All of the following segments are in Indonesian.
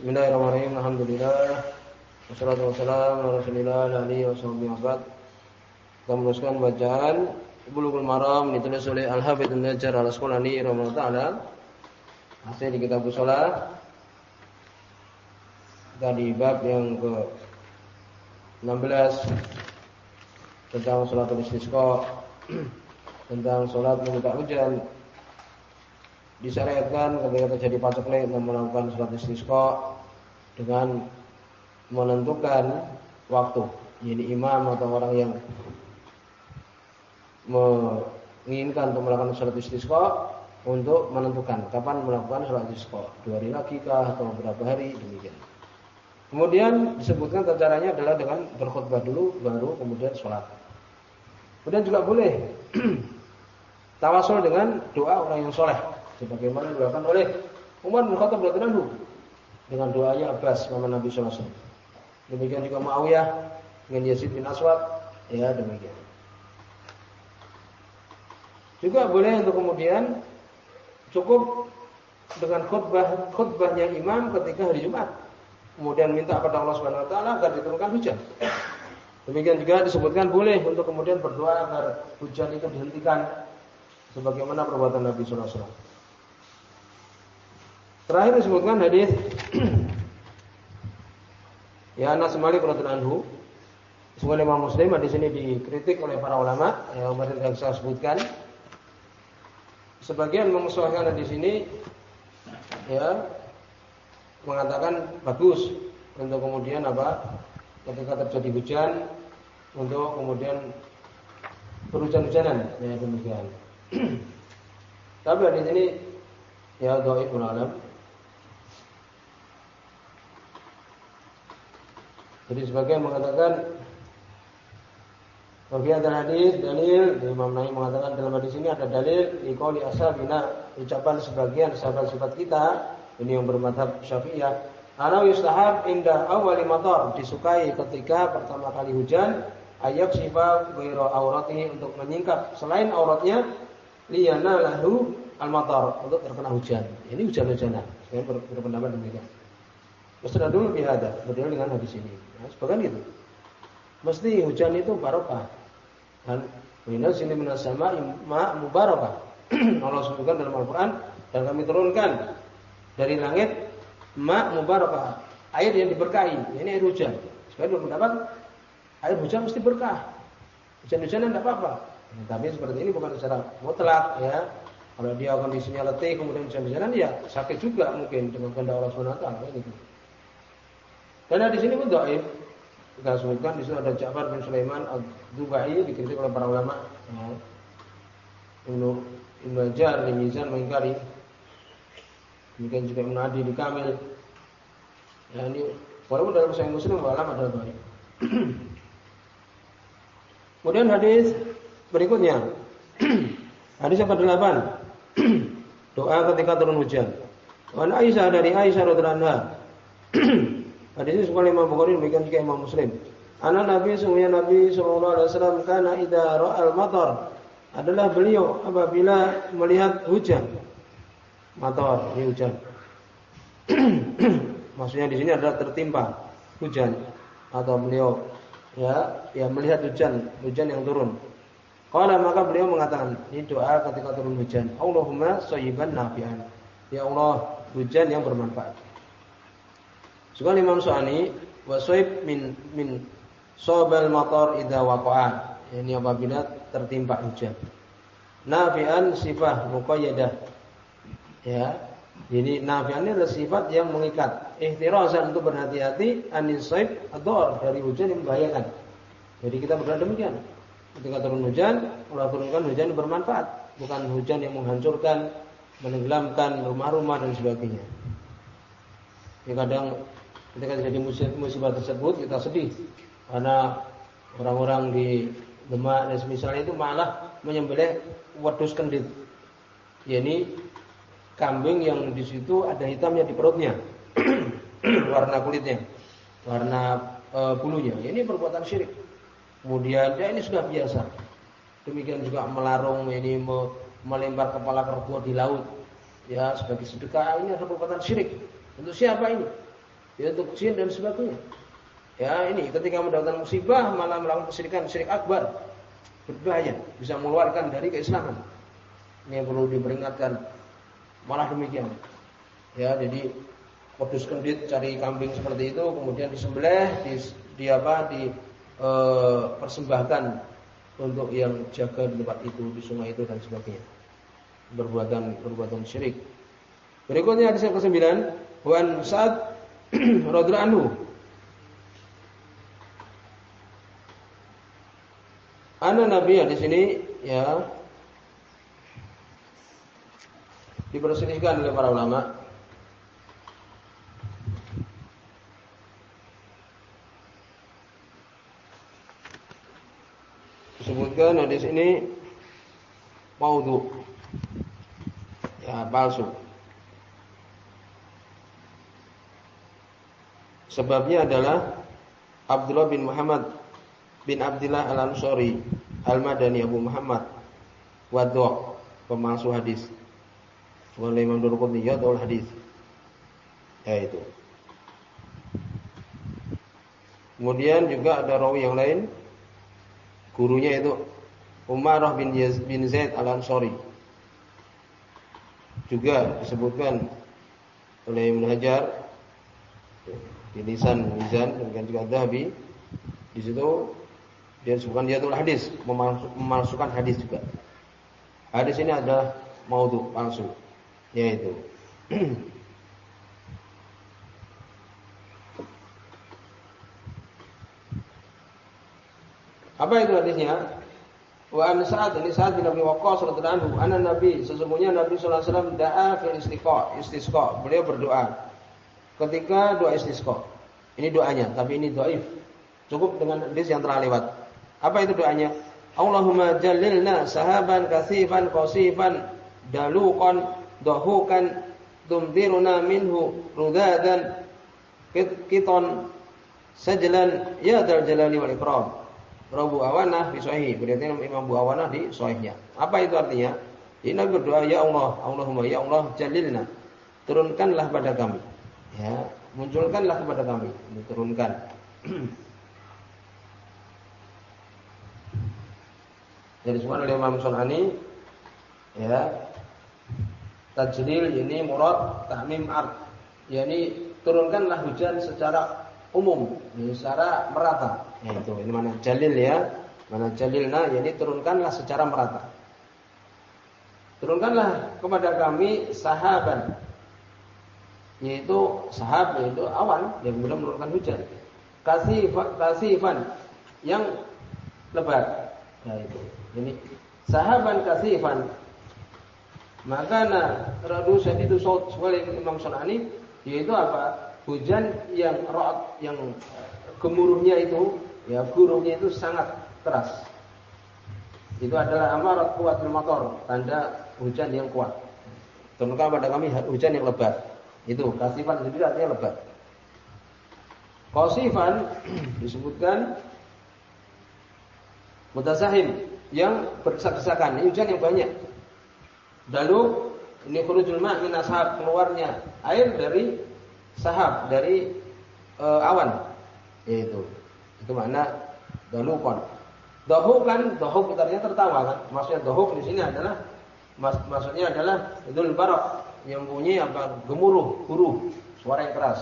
Bismillahirrahmanirrahim. Alhamdulillah. Wassalatu wassalamu ala Rasulillah alihi washabihi wabad. Kita meneruskan bacaan Bulughul Maram ditulis oleh Al-Hafidz An-Najjar Al-Asqalani rahimahullah taala. Masih di kitab Shalah. Tadi bab yang ke 16 tentang salat istisqa tentang salat meminta hujan disyariatkan ketika terjadi paceklik dan melakukan sholat istisqa dengan menentukan waktu. Jadi imam atau orang yang menginginkan untuk melakukan sholat istisqa untuk menentukan kapan melakukan sholat istisqa. Dua hari lagi kah atau beberapa hari demikian. Kemudian disebutkan caranya adalah dengan berkhutbah dulu baru kemudian sholat. Kemudian juga boleh tawasul dengan doa orang yang soleh sebagaimana dilakukan oleh Umar bin Khattab radhiyallahu dengan doanya Abbas mama Nabi sallallahu alaihi wasallam. Demikian juga Muawiyah dengan Yazid bin Aswad, ya demikian. Juga boleh untuk kemudian cukup dengan khutbah khutbahnya imam ketika hari Jumat. Kemudian minta kepada Allah Subhanahu wa taala agar diturunkan hujan. Demikian juga disebutkan boleh untuk kemudian berdoa agar hujan itu dihentikan sebagaimana perbuatan Nabi sallallahu alaihi wasallam. Terakhir disebutkan hadis Ya Anas Malik radhiyallahu anhu Sebagai Imam Muslim di sini dikritik oleh para ulama yang kemarin yang saya sebutkan. Sebagian mengusulkan di sini ya mengatakan bagus untuk kemudian apa ketika terjadi hujan untuk kemudian berhujan-hujanan ya demikian. Tapi di sini ya dhaiful alam Jadi sebagian mengatakan bagi ada hadis dalil Imam Nawawi mengatakan dalam hadis ini ada dalil di qauli ashabina ucapan sebagian sahabat-sahabat kita ini yang bermadhab Syafi'iyah ana yustahab indah awali matar disukai ketika pertama kali hujan ayat sifa ghairu aurati untuk menyingkap selain auratnya liyana lahu al matar untuk terkena hujan. Ini hujan-hujanan. Saya berpendapat demikian. Dulu bihada, berdua dengan hadis ini. Nah, sebagian itu. Mesti hujan itu barokah. Dan minal sini minas sama ma mubarakah. Allah sebutkan dalam Al-Qur'an dan kami turunkan dari langit ma mubarakah. Air yang diberkahi. Ini air hujan. Sebagian berpendapat air hujan mesti berkah. Hujan-hujanan tidak apa-apa. Nah, tapi seperti ini bukan secara mutlak ya. Kalau dia kondisinya letih kemudian hujan-hujanan ya sakit juga mungkin dengan kehendak Allah Subhanahu wa taala Karena di sini pun dhaif. Kita sebutkan di sini ada Ja'far bin Sulaiman Ad-Dubai dikritik oleh para ulama. Ya. Ibnu Ibnu Hajar di Mizan mengingkari. Demikian juga Ibnu Adi di Kamil. Ya ini walaupun dalam Sahih Muslim ulama adalah dhaif. Kemudian hadis berikutnya. hadis yang ke-8. Doa ketika turun hujan. Wan Aisyah dari Aisyah radhiyallahu anha. Hadis ini semua Imam Bukhari demikian juga Imam Muslim. Anak Nabi sungguhnya Nabi Shallallahu Alaihi Wasallam karena ida ro'al matar adalah beliau apabila melihat hujan. Matar, ini hujan. Maksudnya di sini adalah tertimpa hujan atau beliau ya ya melihat hujan, hujan yang turun. Kalau maka beliau mengatakan, ini doa ketika turun hujan. Allahumma sayyiban nafi'an. Ya Allah, hujan yang bermanfaat. Juga Imam Su'ani waswaib min min sobal motor idza waqa'a. Ini apabila tertimpa hujan. Nafi'an sifat muqayyadah. Ya. Jadi nafi'an ini adalah sifat yang mengikat. Ihtirasan untuk berhati-hati anis saib atau dari hujan yang membahayakan. Jadi kita berdoa demikian. Ketika turun hujan, Allah turunkan hujan yang bermanfaat, bukan hujan yang menghancurkan, menenggelamkan rumah-rumah dan sebagainya. Ya kadang ketika terjadi musibah tersebut kita sedih karena orang-orang di Demak dan semisalnya itu malah menyembelih wedus kendit. yakni kambing yang di situ ada hitamnya di perutnya. warna kulitnya, warna e, bulunya. Ini perbuatan syirik. Kemudian ya ini sudah biasa. Demikian juga melarung ini melempar kepala kerbau di laut ya sebagai sedekah ini adalah perbuatan syirik. Untuk siapa ini? Ya untuk jin dan sebagainya. Ya ini ketika mendapatkan musibah malah melakukan kesyirikan syirik akbar berbahaya bisa mengeluarkan dari keislaman. Ini yang perlu diperingatkan. Malah demikian. Ya jadi modus kendit cari kambing seperti itu kemudian disembelih di, di apa di e, persembahkan untuk yang jaga di tempat itu di sungai itu dan sebagainya perbuatan perbuatan syirik berikutnya hadis yang ke-9 Wan Sa'ad radhiyallahu anhu. Ana Nabi ya di sini ya. Diperselisihkan oleh para ulama. Disebutkan hadis ini maudhu. Ya palsu sebabnya adalah Abdullah bin Muhammad bin Abdullah Al-Ansari Al-Madani Abu Muhammad. Wadhu pemalsu hadis. Oleh Imam Durqutni ya hadis. Ya itu. Kemudian juga ada rawi yang lain. Gurunya itu Umarah bin, Yaz, bin Zaid al-Ansari. Juga disebutkan oleh Ibn Hajar di lisan Mizan dan juga Dhabi di situ dia disebutkan dia tulis hadis memasukkan hadis juga. Hadis ini ada maudhu palsu yaitu Apa itu hadisnya? Wa an Sa'ad ini Sa'ad bin Abi Waqqas radhiyallahu anhu, anna Nabi sesungguhnya Nabi sallallahu alaihi wasallam da'a fil istisqa, istisqa. Beliau berdoa ketika doa istisqa. Ini doanya, tapi ini dhaif. Cukup dengan hadis yang telah lewat. Apa itu doanya? Allahumma jallilna sahaban kasifan qasifan daluqan dahukan tumdiruna minhu rudadan kiton sajlan ya dal jalali wal ikram. Rabu Awanah di Sahih. Berarti Imam Abu Awanah di Sahihnya. Apa itu artinya? Ini berdoa, Ya Allah, Allahumma Ya Allah, jalilna. Turunkanlah pada kami. Ya, munculkanlah kepada kami. Diturunkan. Jadi semua oleh Imam Sunani ya tajlil ini murad tahmim ard yakni turunkanlah hujan secara umum, secara merata. Ya, itu ini mana jalil ya. Mana jalilna jadi turunkanlah secara merata. Turunkanlah kepada kami sahaban yaitu sahab yaitu awan yang kemudian menurunkan hujan. kasih kasifan yang lebat. Nah itu. Ini sahaban kasifan maka nah radu itu saut sebagai Imam Sunani yaitu apa? Hujan yang rot yang gemuruhnya itu ya guruhnya itu sangat keras. Itu adalah amarat kuat motor, tanda hujan yang kuat. Turunkan pada kami hujan yang lebat. Itu kasifan sendiri artinya lebat. Kasifan disebutkan mutasahim yang berdesak-desakan, hujan yang banyak. Lalu ini khurujul ma' min ashab keluarnya air dari sahab dari e, awan yaitu itu makna dalukon. Dohuk kan, dohuk artinya tertawa kan. Maksudnya dohuk di sini adalah mas, maksudnya adalah itu barok yang bunyi apa? Gemuruh, guruh, suara yang keras.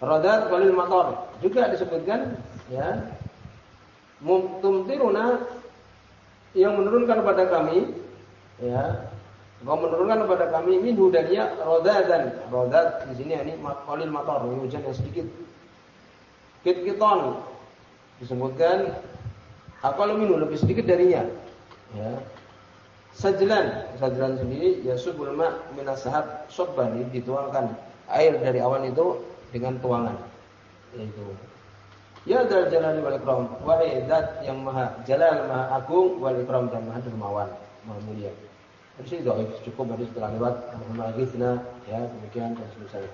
Rodat walil motor juga disebutkan ya. Tumtiruna yang menurunkan kepada kami ya. Kau menurunkan kepada kami minhu darinya roda dan di sini ini qalil matar hujan yang sedikit. Kitkiton disebutkan. Minum lebih sedikit darinya. Ya. Sajlan, sajlan sendiri ya ma minas sahab sobban dituangkan air dari awan itu dengan tuangan. Itu. Ya dal jalali wal ikram, wahai zat yang maha jalal, maha agung, wal ikram dan maha dermawan, maha mulia. Di sini doa cukup hadis setelah lewat. Alhamdulillah ya demikian dan selesai.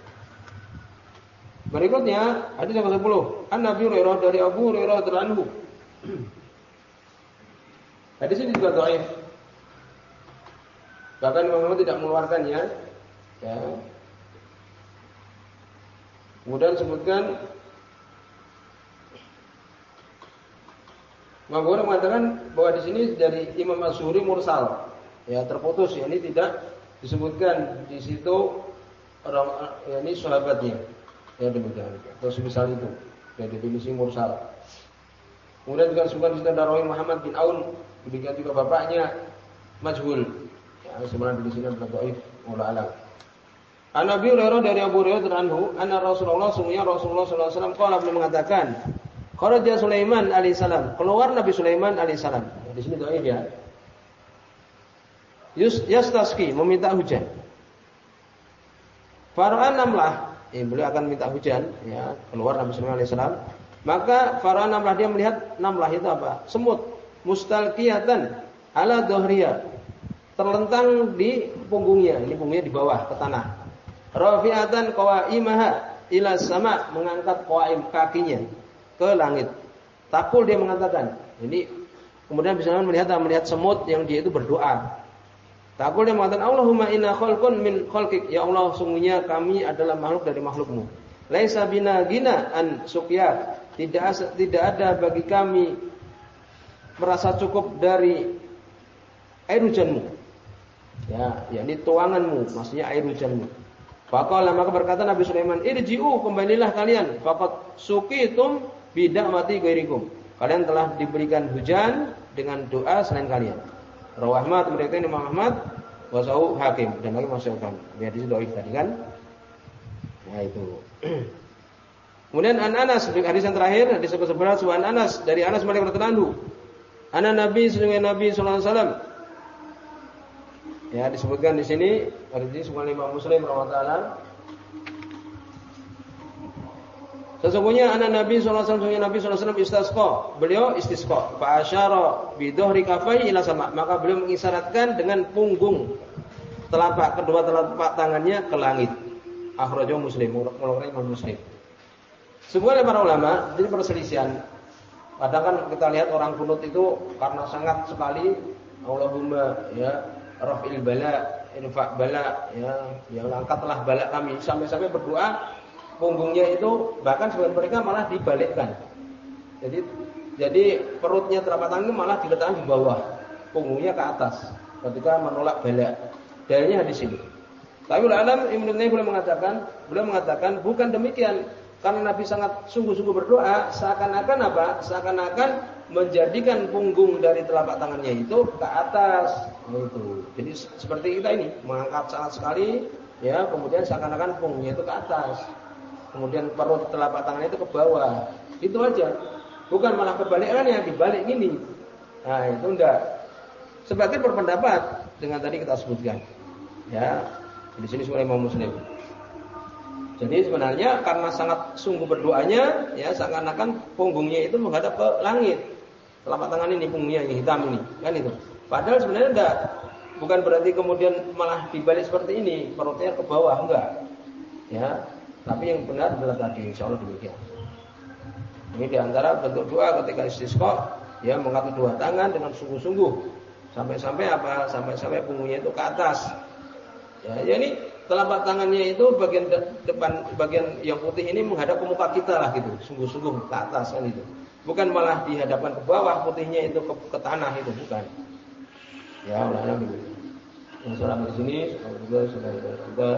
Berikutnya hadis yang ke-10. An Nabi Hurairah dari Abu Hurairah radhiyallahu Hadis ini juga dhaif. Bahkan Imam Ahmad tidak mengeluarkannya. Ya. Kemudian sebutkan Mabur mengatakan bahwa di sini dari Imam Asyuri mursal, ya terputus, ya ini tidak disebutkan di situ orang ya ini sahabatnya, ya demikian. Atau semisal itu, ya definisi mursal. Kemudian juga disebutkan di situ Muhammad bin Aun, demikian juga bapaknya Majhul. Sebenarnya di sini adalah dhaif, Allah alam. An Abi Hurairah dari Abu Hurairah anhu, anna Rasulullah sungguhnya Rasulullah sallallahu alaihi wasallam qala mengatakan, Kharaja Sulaiman alaihissalam. Keluar Nabi Sulaiman alaihissalam. Di sini doa ya. Yus yastaski meminta hujan. Fara'an namlah, eh, beliau akan minta hujan, ya, keluar Nabi Sulaiman alaihissalam. Maka Fara'an namlah dia melihat namlah itu apa? Semut mustalqiyatan ala dohriya terlentang di punggungnya, ini punggungnya di bawah ke tanah. Rafi'atan qawaimaha ila sama mengangkat qawaim kakinya ke langit. Takul dia mengatakan. Ini kemudian bisa melihat melihat semut yang dia itu berdoa. Takul dia mengatakan Allahumma inna khalqun min khalqik. Ya Allah, sungguhnya kami adalah makhluk dari makhlukmu. Laisa bina gina an suqya. Tidak tidak ada bagi kami merasa cukup dari air hujanmu. Ya, yakni tuanganmu, maksudnya air hujanmu. Faqala maka berkata Nabi Sulaiman, "Irji'u, kembalilah kalian. Faqad suqitum mati gairikum. Kalian telah diberikan hujan dengan doa selain kalian. Rawah Ahmad mereka ini Imam Ahmad hakim dan lagi masukkan. Biar di doa tadi kan. Nah itu. Kemudian An Anas hadis yang terakhir hadis ke-11 An Anas dari Anas mereka bertenandu. Ana Nabi sesungguhnya Nabi sallallahu alaihi wasallam Ya disebutkan di sini hadis semua Imam Muslim rahimahullah Sesungguhnya anak Nabi SAW, sesungguhnya Nabi SAW istisqa. Beliau istisqa. Fa'asyara bidhri kafai ila sama. Maka beliau mengisyaratkan dengan punggung telapak kedua telapak tangannya ke langit. Akhrajahu Muslim, mengeluarkan Imam Muslim. Sebuah para ulama, jadi perselisihan. Kadang kan kita lihat orang kunut itu karena sangat sekali Allahumma ya rafil bala, infa bala, ya ya angkatlah bala kami sampai-sampai berdoa punggungnya itu bahkan sebagian mereka malah dibalikkan. Jadi jadi perutnya telapak tangan malah diletakkan di bawah, punggungnya ke atas ketika menolak bala. Dalilnya di sini. Tapi alam Ibnu boleh mengatakan, beliau mengatakan bukan demikian. Karena Nabi sangat sungguh-sungguh berdoa, seakan-akan apa? Seakan-akan menjadikan punggung dari telapak tangannya itu ke atas. Itu. Jadi seperti kita ini, mengangkat sangat sekali, ya, kemudian seakan-akan punggungnya itu ke atas kemudian perut telapak tangan itu ke bawah. Itu aja. Bukan malah kebalikannya, dibalik gini. Nah, itu enggak. Sebagai berpendapat dengan tadi kita sebutkan. Ya, di sini semua Imam Muslim. Jadi sebenarnya karena sangat sungguh berdoanya, ya seakan-akan punggungnya itu menghadap ke langit. Telapak tangan ini punggungnya yang hitam ini, kan itu. Padahal sebenarnya enggak. Bukan berarti kemudian malah dibalik seperti ini, perutnya ke bawah enggak. Ya, tapi yang benar adalah tadi, insya Allah demikian. Ini di antara bentuk doa ketika istisqa, ya mengangkat dua tangan dengan sungguh-sungguh. Sampai-sampai apa? Sampai-sampai punggungnya itu ke atas. Ya, ya ini telapak tangannya itu bagian depan, bagian yang putih ini menghadap ke muka kita lah gitu, sungguh-sungguh ke atas kan itu. Bukan malah dihadapkan ke bawah, putihnya itu ke, ke tanah itu bukan. Ya, Allah dulu. Yang di sini, juga sudah sudah